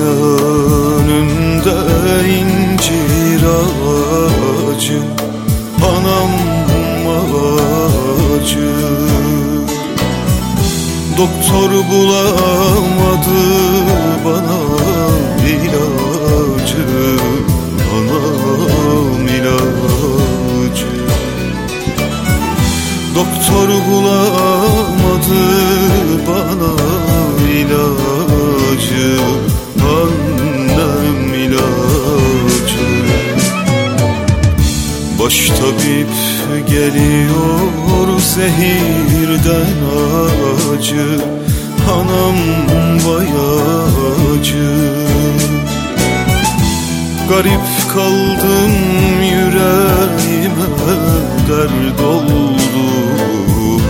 Önünde incir ağacı. Anam acı Doktor bulamadı bana ilacı. Anam ilacı. Doktor bulamadı Baş tabip geliyor zehirden acı Anam bayacı Garip kaldım yüreğime dert oldu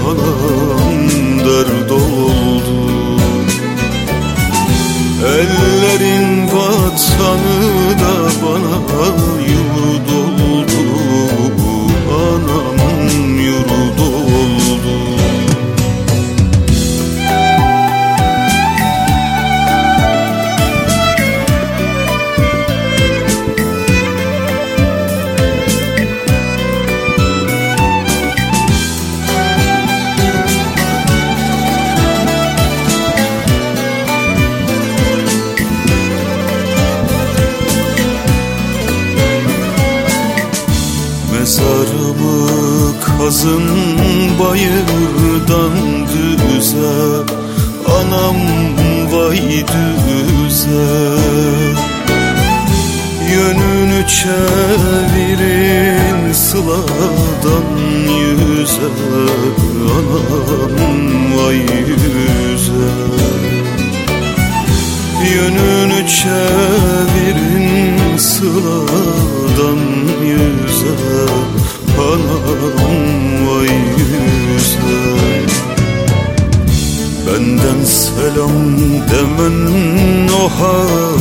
Anam dert oldu. Ellerin vatanı da bana yurt kazın bayırdan düze Anam vay düze. Yönünü çevirin sıladan yüze Anam vay yüze. Yönünü çevirin sıladan yüze demen o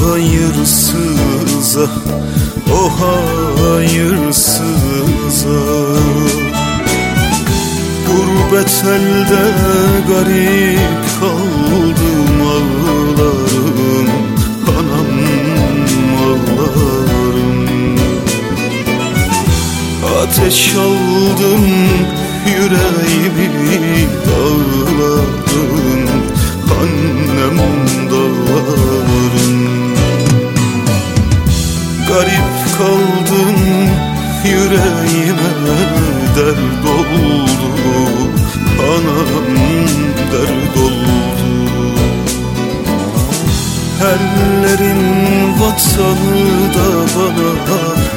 hayırsıza O hayırsıza. Gurbet elde garip kaldım ağlarım Anam ağlarım. Ateş aldım yüreğimi dağlarım Ellerin vatanı da bana